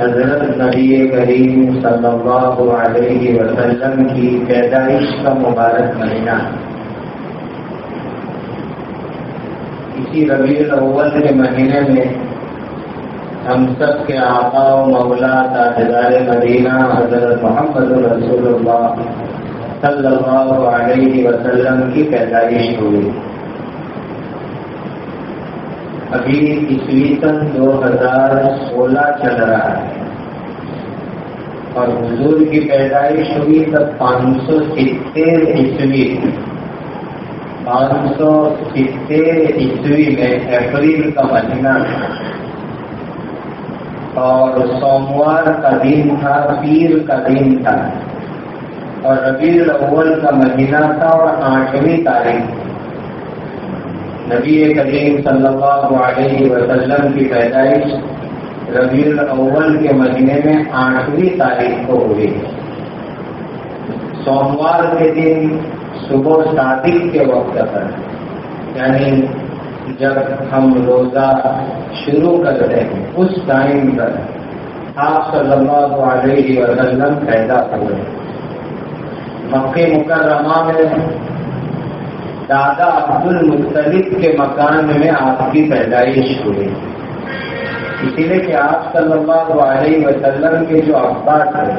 حضرت نبی کریم صلی اللہ علیہ وسلم کی پیدائش کا مبارک مہینہ۔ اسی ربیع الاول کے مہینے میں ہم سب کے آقا و مولا تاجدار مدینہ حضرت محمد رسول اللہ صلی اللہ علیہ وسلم کی پیدائش ہوئی۔ ابھی عیسوی سن دو ہزار سولہ چل رہا ہے۔ اور حضور کی پیدائش ہوئی تب پانچ سو ستر عیسوی۔ پانچ سو ستر عیسوی میں اپریل کا مہینہ۔ تھا اور سوموار کا دن تھا، پیر کا دن تھا۔ اور ربیع الاول کا مہینہ تھا اور آٹھویں تاریخ۔ نبی کریم صلی اللہ علیہ وسلم کی پیدائش ربیع الاول کے مہینے میں آٹھویں تاریخ کو ہوئی۔ سوموار کے دن صبح صادق کے وقت پر یعنی جب ہم روزہ شروع کرتے ہیں، اس ٹائم پر آپ صلی اللہ علیہ وسلم پیدا ہوئے۔ مکہ مکرمہ میں دادا عبد المطلب کے مکان میں آپ کی پیدائش ہوئی۔ اسی لیے کہ آپ صلی اللہ علیہ وسلم کے جو ابا تھے،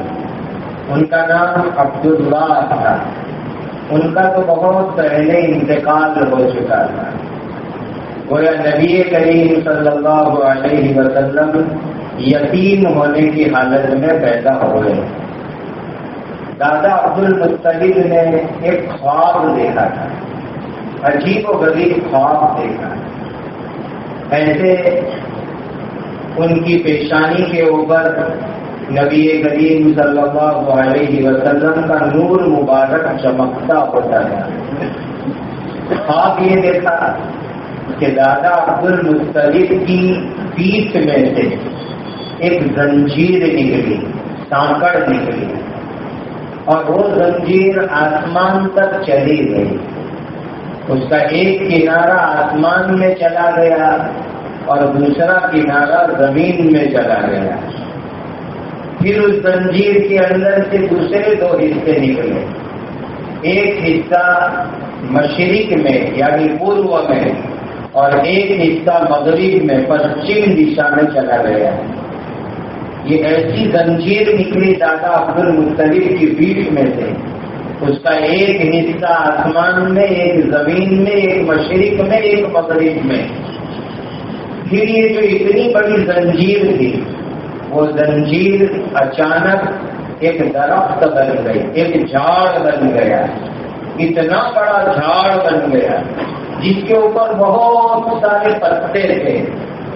ان کا نام عبداللہ تھا۔ ان کا تو بہت پہلے انتقال ہو چکا تھا۔ گویا نبی کریم صلی اللہ علیہ وسلم یتیم ہونے کی حالت میں پیدا ہو گئے۔ دادا عبد المطلب نے ایک خواب دیکھا تھا۔ عجیب و غریب خواب دیکھا ایسے ان کی پیشانی کے اوپر نبی کریم صلی اللہ علیہ وسلم کا نور مبارک چمکتا ہوتا ہے۔ خواب یہ دیکھا کہ دادا عبد المطلب کی پیٹ میں سے ایک زنجیر نکلی، سانکڑ نکلی اور وہ زنجیر آسمان تک چلی گئی۔ اس کا ایک کنارہ آسمان میں چلا گیا اور دوسرا کنارہ زمین میں چلا گیا۔ پھر اس زنجیر کے اندر سے دوسرے دو حصے نکلے۔ ایک حصہ مشرق میں یعنی پورو میں، اور ایک حصہ مغرب میں پشچم دشا میں چلا گیا۔ یہ ایسی زنجیر نکلی دادا عبد المطلب کی بیٹ میں سے۔ اس کا ایک حصہ آسمان میں، ایک زمین میں، ایک مشرق میں، ایک مغرب میں۔ پھر یہ جو اتنی بڑی زنجیر تھی، وہ زنجیر اچانک ایک درخت بن گئی، ایک جھاڑ بن گیا۔ اتنا بڑا جھاڑ بن گیا، جس کے اوپر بہت سارے پتے تھے۔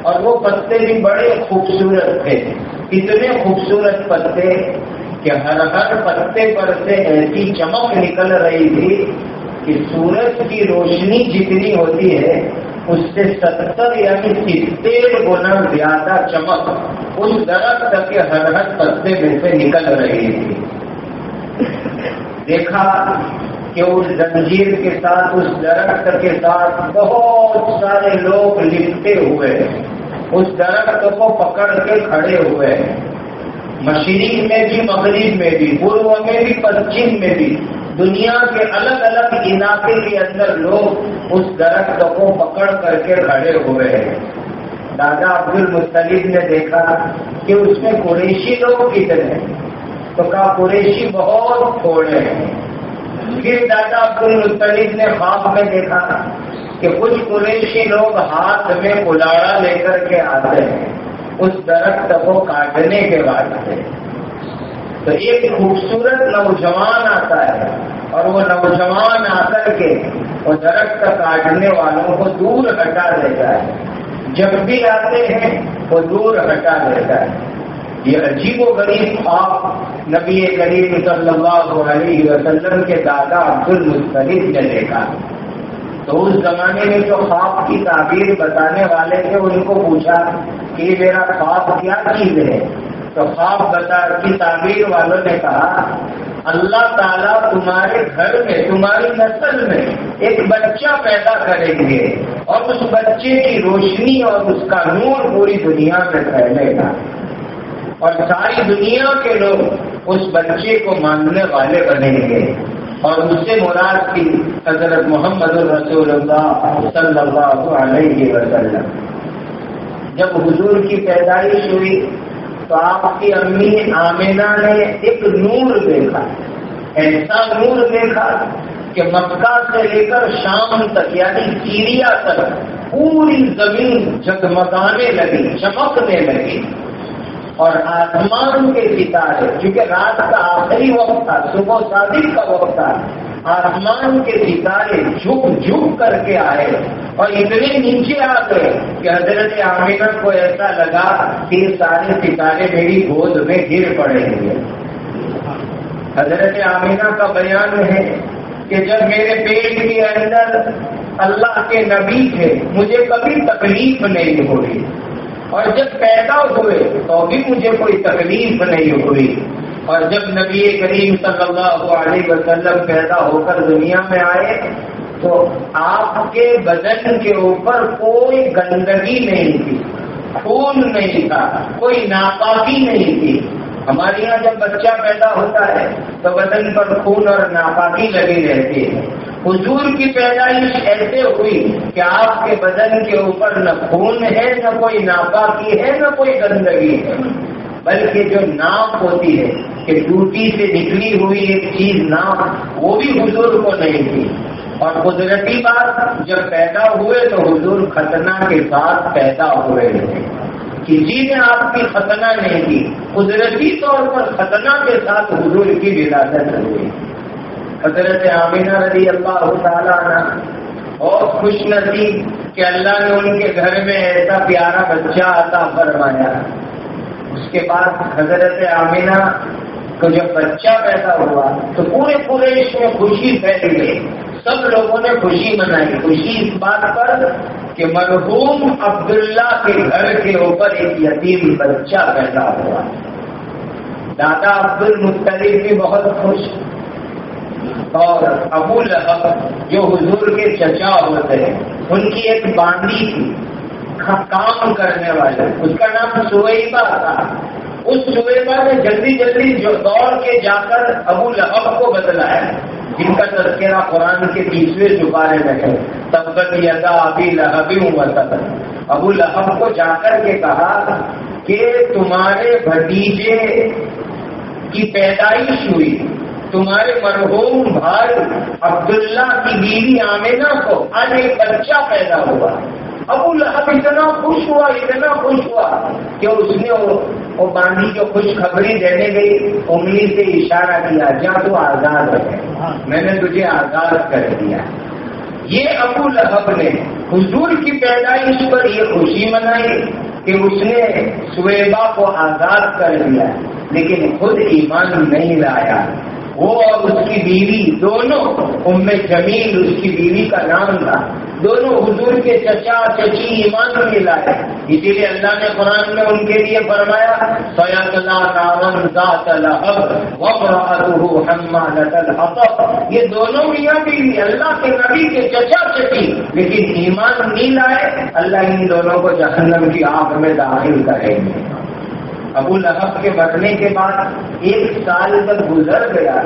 اور وہ پتے بھی بڑے خوبصورت تھے۔ اتنے خوبصورت پتے کہ ہر ہر پتے پر سے ایسی چمک نکل رہی تھی کہ سورج کی روشنی جتنی ہوتی ہے، اس سے ستر یعنی ستر گنا زیادہ چمک اس درخت کے ہر ہر پتے میں سے نکل رہی تھی۔ دیکھا کہ اس زنجیر کے ساتھ، اس درخت کے ساتھ بہت سارے لوگ لپٹے ہوئے۔ اس درخت کو پکڑ کے کھڑے ہوئے۔ مشرق میں بھی، مغرب میں بھی، پورو میں بھی پشچم میں بھی۔ دنیا کے الگ الگ علاقے کے اندر لوگ اس درخت کو پکڑ کر کے کھڑے ہوئے ہیں۔ دادا عبد المطلب نے دیکھا کہ اس میں قریشی لوگ کتنے تو کہا قریشی بہت تھوڑے ہیں۔ پھر دادا عبد المطلب نے خواب میں دیکھا کہ کچھ قریشی لوگ ہاتھ میں کلاڑا لے کر کے آتے ہیں۔ اس درخت کو کاٹنے کے بعد سے تو ایک خوبصورت نوجوان آتا ہے اور وہ نوجوان آ کر کے وہ درخت کاٹنے والوں کو دور ہٹا دیتا ہے۔ جب بھی آتے ہیں وہ دور ہٹا دیتا ہے۔ یہ عجیب و غریب خواب نبی کریم صلی اللہ علیہ وسلم کے دادا عبد المطلف نے دیکھا۔ تو اس زمانے میں جو خواب کی تعبیر بتانے والے تھے، ان کو پوچھا کہ میرا خواب کیا چیز ہے؟ تو خواب بتا کی تعبیر والوں نے کہا، اللہ تعالیٰ تمہارے گھر میں، تمہاری نسل میں ایک بچہ پیدا کریں گے اور اس بچے کی روشنی اور اس کا نور پوری دنیا میں پھیلے گا۔ اور ساری دنیا کے لوگ اس بچے کو ماننے والے بنیں گے۔ اور اس سے مراد کی حضرت محمد الرسول اللہ صلی اللہ علیہ وسلم۔ جب حضور کی پیدائش ہوئی تو آپ کی امی آمینہ نے ایک نور دیکھا، ایسا نور دیکھا کہ مکہ سے لے کر شام تک یعنی سیریا تک، پوری زمین جگمگانے لگی، چمکنے لگی۔ اور آسمان کے ستارے، کیونکہ رات کا آخری وقت تھا، صبح شادی کا وقت تھا، آسمان کے ستارے جھک جھک کر کے آئے اور اتنے نیچے آ گئے کہ حضرت عامر کو ایسا لگا کہ سارے ستارے میری گود میں گر پڑیں گے حضرت عامینہ کا بیان ہے کہ جب میرے پیٹ کے اندر اللہ کے نبی تھے، مجھے کبھی تکلیف نہیں ہوئی۔ اور جب پیدا ہوئے تو بھی مجھے کوئی تکلیف نہیں ہوئی۔ اور جب نبی کریم صلی اللہ علیہ وسلم پیدا ہو کر دنیا میں آئے، تو آپ کے بدن کے اوپر کوئی گندگی نہیں تھی، خون نہیں تھا، کوئی ناپاکی نہیں تھی۔ ہمارے یہاں جب بچہ پیدا ہوتا ہے، تو بدن پر خون اور ناپاکی لگی رہتی ہے۔ حضور کی پیدائش ایسے ہوئی کہ آپ کے بدن کے اوپر نہ خون ہے، نہ کوئی ناپاکی ہے، نہ کوئی گندگی ہے۔ بلکہ جو ناپ ہوتی ہے، کہ ڈوٹی سے نکلی ہوئی ایک چیز ناپ وہ بھی حضور کو نہیں تھی۔ اور قدرتی بات، جب پیدا ہوئے تو حضور ختنہ کے ساتھ پیدا ہوئے۔ تھے کسی نے آپ کی ختنہ نہیں کی، قدرتی طور پر ختنہ کے ساتھ حضور کی ولادت ہوئی۔ حضرت عامینہ رضی اللہ تعالیٰ اور خوش نصیب کہ اللہ نے ان کے گھر میں ایسا پیارا بچہ عطا فرمایا۔ اس کے بعد حضرت عامینہ کو جب بچہ پیدا ہوا، تو پورے پورے اس میں خوشی پھیل گئی۔ سب لوگوں نے خوشی منائی۔ خوشی اس بات پر کہ مرحوم عبداللہ کے گھر کے اوپر ایک یتیم بچہ پیدا ہوا۔ دادا عبد المختلف بھی بہت خوش۔ اور ابو لہب جو حضور کے چچا ہوتے ہیں، ان کی ایک باندھی تھی کام کرنے والے۔ اس کا نام سویبا تھا۔ اس سویبا نے جلدی جلدی جو دوڑ کے جا کر ابو لہب کو بدلایا۔ جن کا تذکرہ قرآن کے تیسرے چپارے میں ہے۔ تب یدا ابھی لہبی ہوں ابو لہب کو جا کر کے کہا کہ تمہارے بھتیجے کی پیدائش ہوئی۔ تمہارے مرحوم بھائی عبداللہ کی بیوی آمینا کو آج ایک بچہ پیدا ہوا۔ ابو لہب اتنا خوش ہوا، اتنا خوش ہوا کہ اس نے وہ باندھی جو خوشخبری دینے گئی، انگلی سے اشارہ کیا، جا تو آزاد ہے میں نے تجھے آزاد کر دیا۔ یہ ابو لہب نے حضور کی پیدائش پر یہ خوشی منائی کہ اس نے سویبا کو آزاد کر دیا، لیکن خود ایمان نہیں لایا۔ وہ اور اس کی بیوی دونوں ام جمیل، اس کی بیوی کا نام تھا۔ دونوں حضور کے چچا، چچی ایمان میں لائے۔ اسی لیے اللہ نے قرآن میں ان کے لیے فرمایا یہ دونوں میاں بیوی، اللہ کے نبی کے چچا، چچی۔ لیکن ایمان نہیں لائے، اللہ ان دونوں کو جہنم کی آنکھ میں داخل کریں گے۔ ابو لہب کے مرنے کے بعد ایک سال تک گزر گیا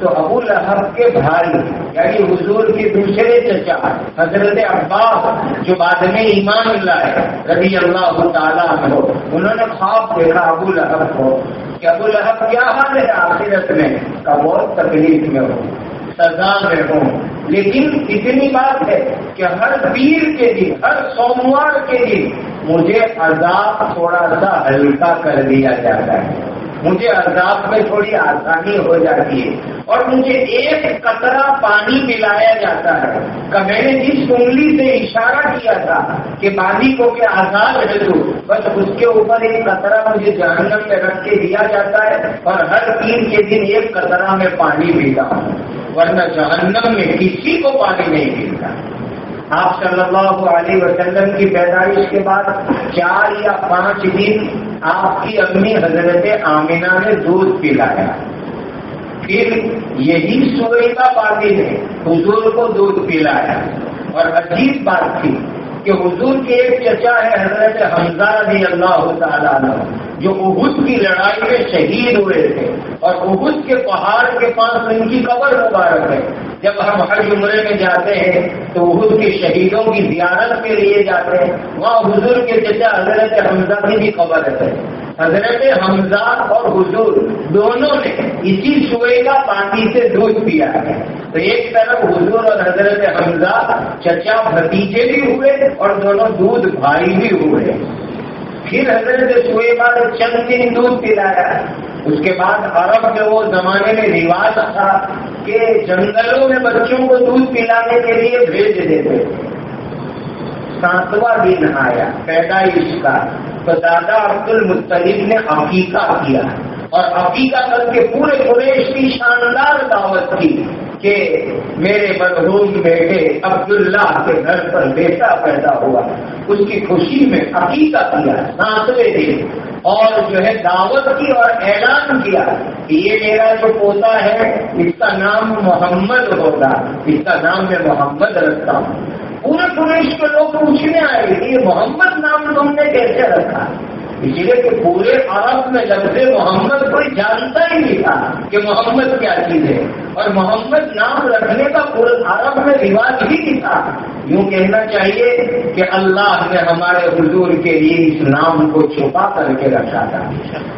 تو ابو لہب کے بھائی یعنی حضور کے دوسرے چچا، حضرت عباس، جو بعد میں ایمان اللہ ہے رضی اللہ تعالیٰ ہو انہوں نے خواب دیکھا ابو لہب کو کہ ابو لہب کیا حال ہے آخرت میں؟ کا بہت تکلیف میں ہو سزا میں ہوں۔ لیکن اتنی بات ہے کہ ہر پیر کے دن ہر سوموار کے دن مجھے عذاب تھوڑا سا ہلکا کر دیا جاتا ہے۔ مجھے عذاب میں تھوڑی آسانی ہو جاتی ہے۔ اور مجھے ایک قطرہ پانی پلایا جاتا ہے۔ کہ میں نے جس انگلی سے اشارہ کیا تھا کہ پانی کو کہ آزاد ہے تو بس اس کے اوپر ایک قطرہ مجھے جہنم میں رکھ کے دیا جاتا ہے اور ہر تین کے دن ایک قطرہ میں پانی پیتا ہوں ورنہ جہنم میں کسی کو پانی نہیں ملتا۔ آپ صلی اللہ علیہ وسلم کی پیدائش کے بعد چار یا پانچ دن آپ کی امی حضرت آمینہ نے دودھ پلایا۔ پھر یہی سوئے کا پانی نے حضور کو دودھ پلایا۔ اور عجیب بات تھی کہ حضور کے ایک چچا ہے حضرت حمزہ رضی اللہ تعالیٰ جو احد کی لڑائی میں شہید ہوئے تھے۔ اور احد کے پہاڑ کے پاس ان کی قبر مبارک ہے۔ جب ہم ہر عمرے میں جاتے ہیں تو احد کے شہیدوں کی زیارت کے لیے جاتے ہیں، وہاں حضور کے چچا حضرت حمزہ کی بھی قبر ہے۔ حضرت حمزہ اور حضور دونوں نے اسی سوئے کا پانی سے دودھ پیا ہے۔ تو ایک طرف حضور اور حضرت حمزہ چچا بھتیجے بھی ہوئے اور دونوں دودھ بھائی بھی ہوئے۔ پھر حضرت سوئے بعد چند دن دودھ پلایا۔ اس کے بعد عرب میں وہ زمانے میں رواج تھا۔ کہ جنگلوں میں بچوں کو دودھ پلانے کے لیے بھیج دیتے ساتواں دن آیا، پیدائش کا۔ تو دادا عبد المطلیف نے عقیقہ کیا اور عقیقہ کر کے پورے قریش کی شاندار دعوت کی۔ کہ میرے مرحوم بیٹے عبداللہ کے گھر پر بیٹا پیدا ہوا۔ اس کی خوشی میں عقیقہ کیا ساتویں دن اور جو ہے دعوت کی اور اعلان کیا کہ یہ میرا جو پوتا ہے، اس کا نام محمد ہوگا اس کا نام میں محمد رکھتا ہوں۔ پورے پولیس کے لوگ پوچھنے آئے کہ یہ محمد نام تم نے کیسے رکھا؟ اس لیے کہ پورے عرب میں لفظ محمد کوئی جانتا ہی نہیں تھا کہ محمد کیا چیز ہے۔ اور محمد نام رکھنے کا پورے عرب میں رواج ہی نہیں تھا۔ یوں کہنا چاہیے کہ اللہ نے ہمارے حضور کے لیے اس نام کو چھپا کر کے رکھا تھا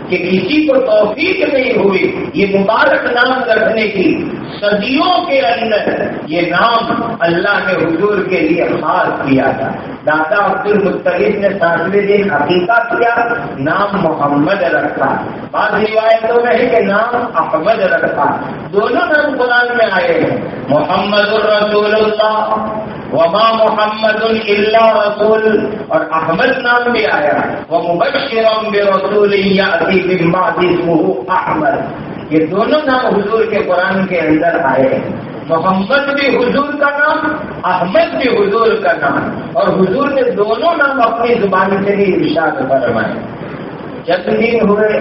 کہ کسی کو توفیق نہیں ہوئی یہ مبارک نام رکھنے کی، صدیوں کے اندر یہ نام اللہ نے حضور کے لیے خاص کیا تھا۔ دادا عبد المطلف نے ساتویں دن عقیقہ کیا، نام محمد رکھا۔ بعض روایتوں میں ہے کہ نام احمد رکھا۔ دونوں نام قرآن میں آئے ہیں۔ محمد الرسول اللہ۔ وما محمد اللہ رسول، اور احمد نام بھی آیا وہ مبشرم بے رسول احمد. یہ دونوں نام حضور کے قرآن کے اندر آئے محمد بھی حضور کا نام، احمد بھی حضور کا نام. اور حضور نے دونوں نام اپنی زبان سے بھی ارشاد فرمائے. جب دن ہوئے،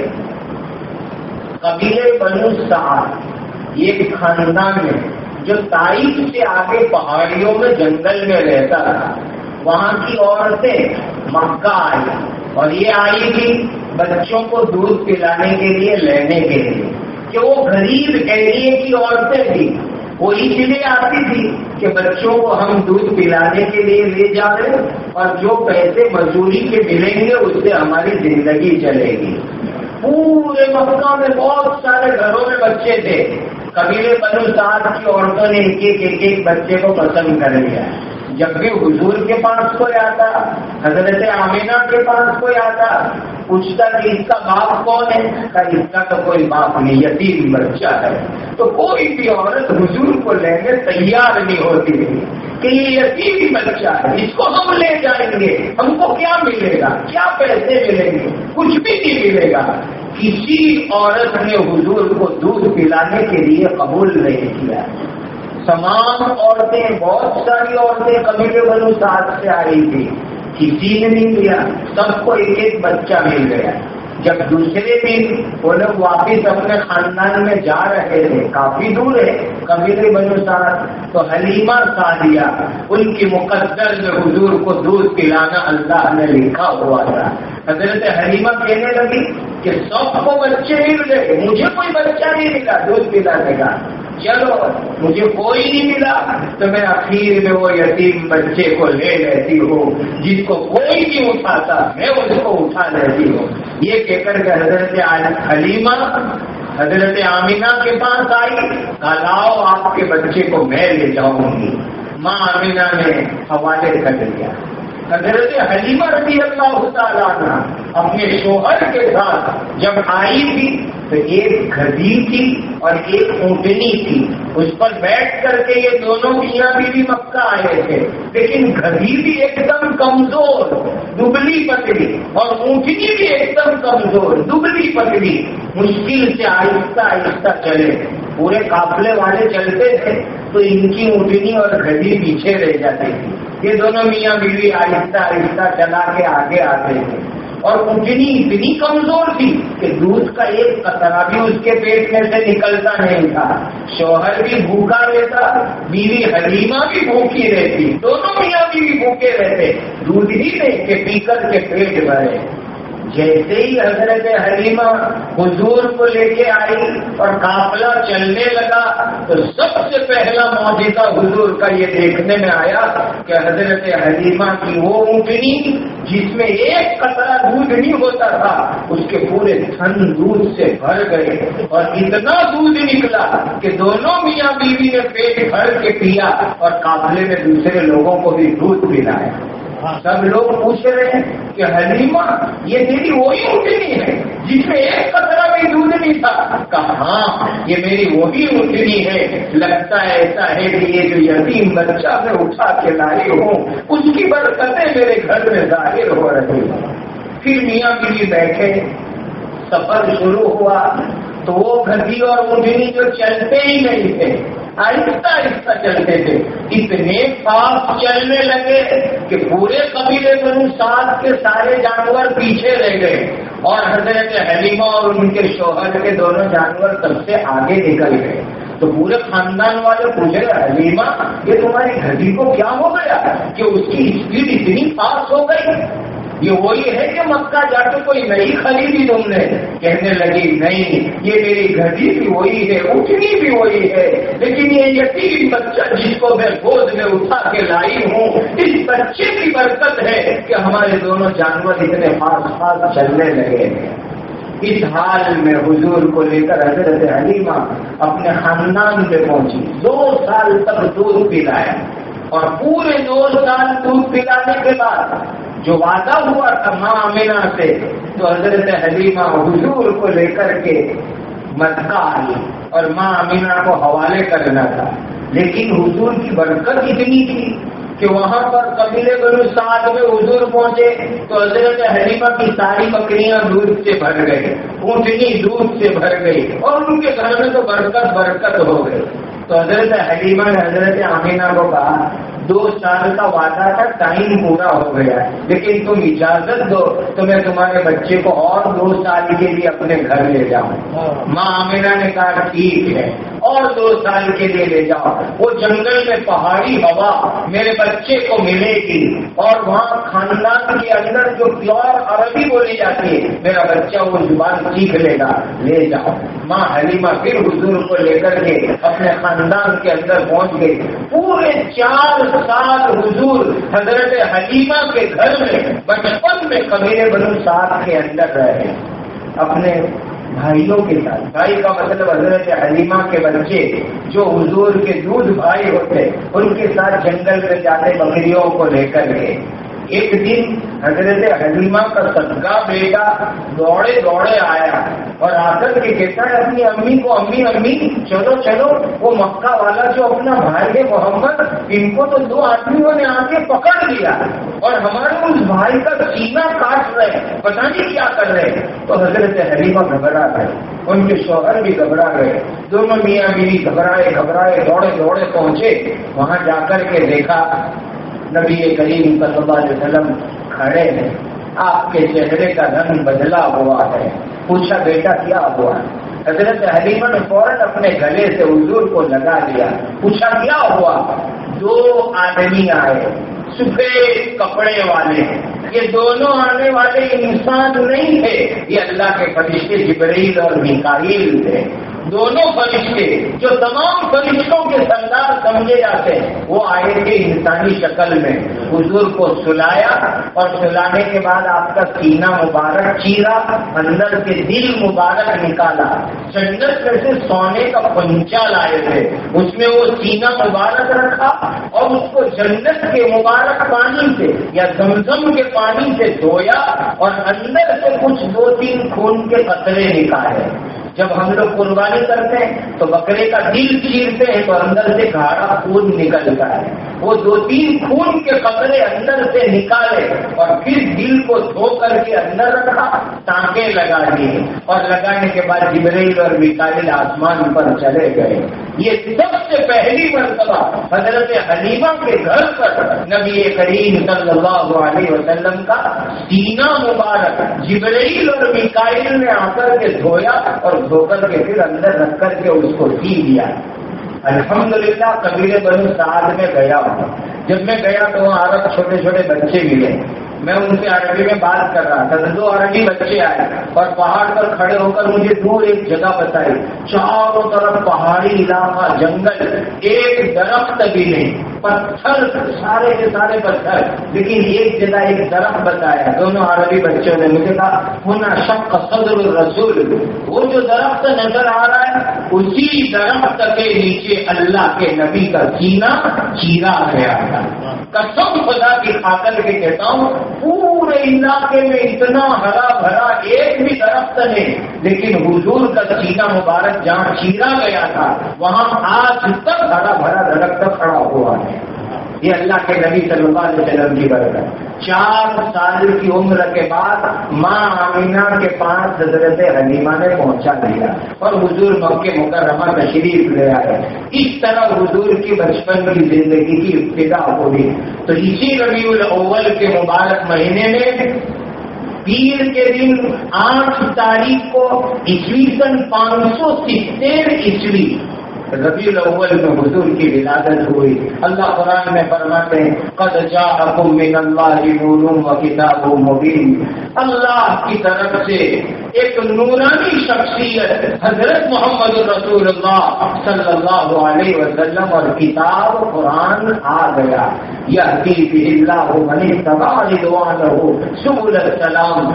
قبیلے بنو صاحب یہ خاندان میں جو تائف سے آگے پہاڑیوں میں جنگل میں رہتا تھا وہاں کی عورتیں مکہ آئی اور یہ آئی تھی بچوں کو دودھ پلانے کے لیے، لینے کے لیے۔ کہ وہ غریب ایریے کی عورتیں تھی وہ اس لیے آتی تھی کہ بچوں کو ہم دودھ پلانے کے لیے لے جا رہے اور جو پیسے مزدوری کے ملیں گے، اس سے ہماری زندگی چلے گی۔ پورے مکہ میں بہت سارے گھروں میں بچے تھے۔ قبیلے بنو سات کی عورتوں نے ایک ایک ایک ایک بچے کو پسند کر لیا ہے۔ جب بھی حضور کے پاس کوئی آتا، حضرت آمینہ کے پاس کوئی آتا، پوچھتا کہ اس کا باپ کون ہے؟ کہ اس کا تو کوئی باپ نہیں، یتیم بچہ ہے۔ تو کوئی بھی عورت حضور کو لینے تیار نہیں ہوتی تھی کہ یہ یتیم بچہ ہے، اس کو ہم لے جائیں گے، ہم کو کیا ملے گا؟ کیا پیسے ملیں گے؟ کچھ بھی نہیں ملے گا۔ کسی عورت نے حضور کو دودھ پلانے کے لیے قبول نہیں کیا۔ تمام عورتیں، بہت ساری عورتیں کبھی کے بنو ساتھ سے آئی تھی کسی نے نہیں لیا سب کو ایک ایک بچہ مل گیا۔ جب دوسرے دن وہ لوگ واپس اپنے خاندان میں جا رہے تھے، کافی دور ہے کبھی بنو ساتھ تو حلیمہ سادیا ان کی مقدر میں حضور کو دودھ پلانا اللہ نے لکھا ہوا تھا۔ حضرت حلیمہ کہنے لگی کہ سب کو بچے مل گئے، مجھے کوئی بچہ نہیں ملا، دودھ پلانے کا۔ چلو مجھے کوئی نہیں ملا۔ تو میں اخیر میں وہ یتیم بچے کو لے لیتی ہوں۔ جس کو کوئی نہیں اٹھاتا، میں اس کو اٹھا لیتی ہوں۔ یہ کہہ کر کے حضرت حلیمہ، حضرت آمینہ کے پاس آئی۔ لاؤ آپ کے بچے کو میں لے جاؤں گی۔ ماں آمینہ نے حوالے کر دیا۔ حضرت حلیمہ رضی اللہ تعالیٰ اپنے شوہر کے ساتھ جب آئی تھی تو ایک گدی تھی اور ایک اونٹنی تھی۔ اس پر بیٹھ کر کے یہ دونوں میاں بیوی مکہ آئے تھے۔ لیکن گدی بھی ایک دم کمزور، دبلی پتلی، اور اونٹنی بھی ایک دم کمزور، دبلی پتلی۔ مشکل سے آہستہ آہستہ چلے۔ پورے قافلے والے چلتے تھے۔ تو ان کی اونٹنی اور گدی پیچھے رہ جاتی تھی۔ یہ دونوں میاں بیوی آہستہ آہستہ چلا کے آگے آتے تھے۔ اور اونٹنی اتنی کمزور تھی کہ دودھ کا ایک قطرہ بھی اس کے پیٹ میں سے نکلتا نہیں تھا۔ شوہر بھی بھوکا رہتا، بیوی حلیمہ بھی بھوکی رہتی۔ دونوں میاں بیوی بھوکے رہتے۔ دودھ ہی نہیں کہ پی کر کے پیٹ بھرے۔ جیسے ہی حضرت حلیمہ حضور کو لے کے آئی اور قافلہ چلنے لگا تو سب سے پہلا معجزہ حضور کا یہ دیکھنے میں آیا کہ حضرت حلیمہ کی وہ اونٹنی جس میں ایک قطرہ دودھ نہیں ہوتا تھا، اس کے پورے تھن دودھ سے بھر گئے اور اتنا دودھ نکلا کہ دونوں میاں بیوی نے پیٹ بھر کے پیا اور قافلے میں دوسرے لوگوں کو بھی دودھ پلایا۔ ہاں، سب لوگ پوچھ رہے ہیں کہ حلیمہ، یہ میری وہی اٹھنی ہے جس میں ایک قطرہ بھی دودھ نہیں تھا۔ کہا ہاں یہ میری وہی اٹھنی ہے۔ لگتا ہے ایسا ہے کہ یہ جو یتیم بچہ میں اٹھا کے لائی ہوں، اس کی برکتیں میرے گھر میں ظاہر ہو رہی پھر میاں بیوی بیٹھے۔ سفر شروع ہوا تو وہ گدی اور اونٹنی جو چلتے ہی نہیں تھے۔ آہستہ آہستہ چلتے تھے۔ اتنے پاس چلنے لگے کہ پورے قبیلے بنو ساتھ کے سارے جانور پیچھے رہ گئے اور حضرت حلیمہ اور ان کے شوہر کے دونوں جانور سب سے آگے نکل گئے۔ تو پورے خاندان والے پوچھے گا حلیمہ، یہ تمہاری گھڑی کو کیا ہو گیا کہ اس کی اسپیڈ اتنی پاس ہو گئی؟ یہ وہی ہے کہ مکہ جا کے کوئی نئی خریدی تم نے کہنے لگی، نہیں، یہ میری گھڑی بھی وہی ہے، اٹھنی بھی وہی ہے، لیکن یہ یتیم بچہ جس کو میں گود میں اٹھا کے لائی ہوں، اس بچے کی برکت ہے کہ ہمارے دونوں جانور اتنے پاس پاس چلنے لگے۔ اس حال میں حضور کو لے کر حضرت حلیمہ اپنے خاندان پہ پہنچی۔ دو سال تک دودھ پلایا اور پورے دو سال دودھ پلانے کے بعد جو وعدہ ہوا تھا ماں امینا سے، تو حضرت حلیمہ حضور کو لے کر کے مکہ آئی اور ماں امینا کو حوالے کرنا تھا۔ لیکن حضور کی برکت اتنی تھی کہ وہاں پر قبیلے بنو ساتھ میں حضور پہنچے، تو حضرت حلیمہ کی ساری بکریاں دودھ سے بھر گئی اونٹنی دودھ سے بھر گئی اور ان کے گھر میں تو برکت برکت ہو گئی۔ تو حضرت حلیمہ نے حضرت آمینہ کو کہا دو سال کا وعدہ تھا ٹائم پورا ہو گیا لیکن تم اجازت دو تو میں تمہارے بچے کو اور دو سال کے لیے اپنے گھر لے جاؤں۔ ماں امینا نے کہا ٹھیک ہے۔ اور دو سال کے لیے لے جاؤ۔ وہ جنگل میں پہاڑی ہوا میرے بچے کو ملے گی۔ اور وہاں خاندان کے اندر جو پیور عربی بولی جاتی ہے، میرا بچہ وہ زبان سیکھ لے گا۔ لے جاؤ۔ ماں حلیمہ پھر حضور کو لے کر کے اپنے خاندان کے اندر پہنچ گئی۔ پورے چار سال حضور حضرت حلیمہ کے گھر میں، بچپن میں کبیر بنو سات کے اندر رہے۔ اپنے بھائیوں کے ساتھ۔ بھائی کا مطلب حضرت حلیمہ کے بچے جو حضور کے دودھ بھائی ہوتے، ان کے ساتھ جنگل میں جاتے، بکریوں کو لے کر گئے۔ ایک دن حضرت حلیمہ کا صدقہ بیٹا دوڑے دوڑے آیا اور آ کر کے کہتا ہے، اپنی امی کو، امی امی، چلو چلو، وہ مکہ والا جو اپنا بھائی ہے محمد، ان کو تو دو آدمیوں نے آ کے پکڑ لیا اور ہمارے اس بھائی کا سینا کاٹ رہے پتا نہیں کیا کر رہے تو حضرت حلیمہ گھبرا گئے۔ ان کے شوہر بھی گھبرا گئے۔ دونوں میاں بیوی گھبرائے گھبرائے، دوڑے دوڑے پہنچے۔ وہاں جا کر کے دیکھا نبی کریم صلی اللہ علیہ وسلم کھڑے ہیں۔ آپ کے چہرے کا رنگ بدلا ہوا ہے۔ پوچھا، بیٹا، کیا ہوا؟ ہے حضرت حلیمہ نے فوراً اپنے گلے سے حضور کو لگا دیا پوچھا، کیا ہوا؟ دو آدمی آئے۔ سفید کپڑے والے۔ یہ دونوں آنے والے انسان نہیں تھے۔ یہ اللہ کے فرشتے جبریل اور میکائیل تھے۔ دونوں فرشتے جو تمام فرشتوں کے سردار سمجھے جاتے ہیں، وہ آئے تھے انسانی شکل میں، حضور کو سلایا اور سلانے کے بعد آپ کا سینہ مبارک چیرا، اندر سے دل مبارک نکالا۔ جنت میں سے سونے کا پنچا لائے تھے۔ اس میں وہ سینہ مبارک رکھا اور اس کو جنت کے مبارک پانی سے یا زمزم کے پانی سے دھویا اور اندر سے کچھ دو تین خون کے قطرے نکالے۔ جب ہم لوگ قربانی کرتے ہیں تو بکرے کا دل چیرتے ہیں تو اندر سے گاڑا خون نکلتا ہے۔ وہ دو تین خون کے قطرے اندر سے نکالے اور پھر دل کو دھو کر کے اندر رکھا ٹانکے لگا دیے۔ اور لگانے کے بعد جبریل اور مکائل آسمان پر چلے گئے۔ یہ سب سے پہلی مرتبہ حضرت حلیمہ کے گھر پر نبی کریم صلی اللہ علیہ وسلم کا سینہ مبارک جبریل اور مکائل نے آ کر کے دھویا اور دھو کر کے پھر اندر رکھ کر کے اس کو سی دیا الحمدللہ قبیل بنو سعد میں گیا ہوں۔ جب میں گیا تو وہاں عرب چھوٹے چھوٹے بچے ملے۔ میں ان سے عربی میں بات کر رہا تھا۔ دو عربی بچے آئے اور پہاڑ پر کھڑے ہو کر مجھے دور ایک جگہ بتائی۔ چاروں طرف پہاڑی علاقہ، جنگل، ایک درخت بھی نہیں۔ پتھر سارے کے سارے پتھر۔ لیکن ایک جگہ ایک درخت بتایا، دونوں عربی بچوں نے مجھے کہا ہونا شک صدر الرسول. وہ جو درخت نظر آ رہا ہے، اسی درخت کے نیچے اللہ کے نبی کا سینا چیرا گیا تھا۔ قسم خدا کی کر کے کہتا ہوں، پورے علاقے میں اتنا ہرا بھرا ایک بھی درخت نہیں، لیکن حضور کا سینہ مبارک جہاں چیرا گیا تھا، وہاں آج تک ہرا بھرا درخت کھڑا ہوا ہے۔ یہ اللہ کے نبی صلی اللہ علیہ وسلم کی برکت چار سال کی عمر کے بعد ماں آمینہ کے پاس حضرت حلیمہ نے پہنچا دیا اور حضور مکہ مکرمہ تشریف لے آئے۔ اس طرح حضور کی بچپن کی زندگی کی ابتدا ہوئی تو اسی ربیع الاول کے مبارک مہینے میں پیر کے دن آٹھ تاریخ کو عیسوی سن پانچ سو ستر عیسوی ربی الاول میں حضور کی ولادت ہوئی۔ اللہ قرآن میں فرماتے ہیں، قد جاءکم من اللہ نور و کتاب مبین۔ اللہ کی طرف سے ایک نورانی شخصیت، حضرت محمد رسول اللہ صلی اللہ علیہ وسلم اور کتاب قرآن آ گیا۔ اللہ من تبا السلام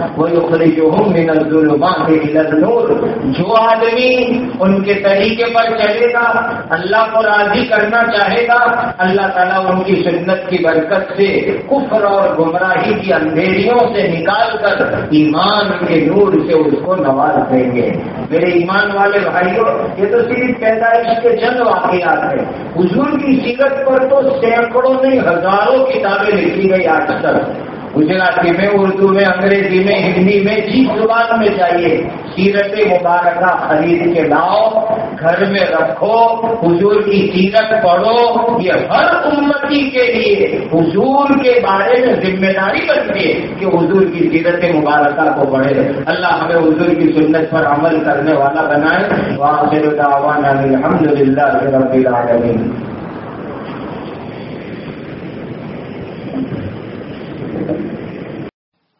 من الظلمات الى النور۔ جو آدمی ان کے طریقے پر چلے گا، اللہ کو راضی کرنا چاہے گا، اللہ تعالیٰ ان کی سنت کی برکت سے کفر اور گمراہی کی اندھیریوں سے نکال کر ایمان کے نور سے اس کو نواز دیں گے۔ میرے ایمان والے بھائیوں یہ تو صرف پیدائش کے چند واقعات ہیں۔ حضور کی سیرت پر تو سینکڑوں نہیں، ہزاروں کتابیں لکھی گئی آج تک۔ گجراتی میں، اردو میں، انگریزی میں، ہندی میں جس زبان میں چاہیے سیرت مبارکہ خرید کے لاؤ، گھر میں رکھو، حضور کی سیرت پڑھو، یہ ہر امتی کے لیے، حضور کے بارے میں ذمہ داری بنتی ہے کہ حضور کی سیرت مبارکہ کو پڑھے۔ اللہ ہمیں حضور کی سنت پر عمل کرنے والا بنائے۔ وہاں سے الحمد للہ رب العالمین۔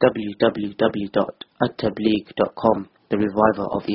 www.attableek.com The revival of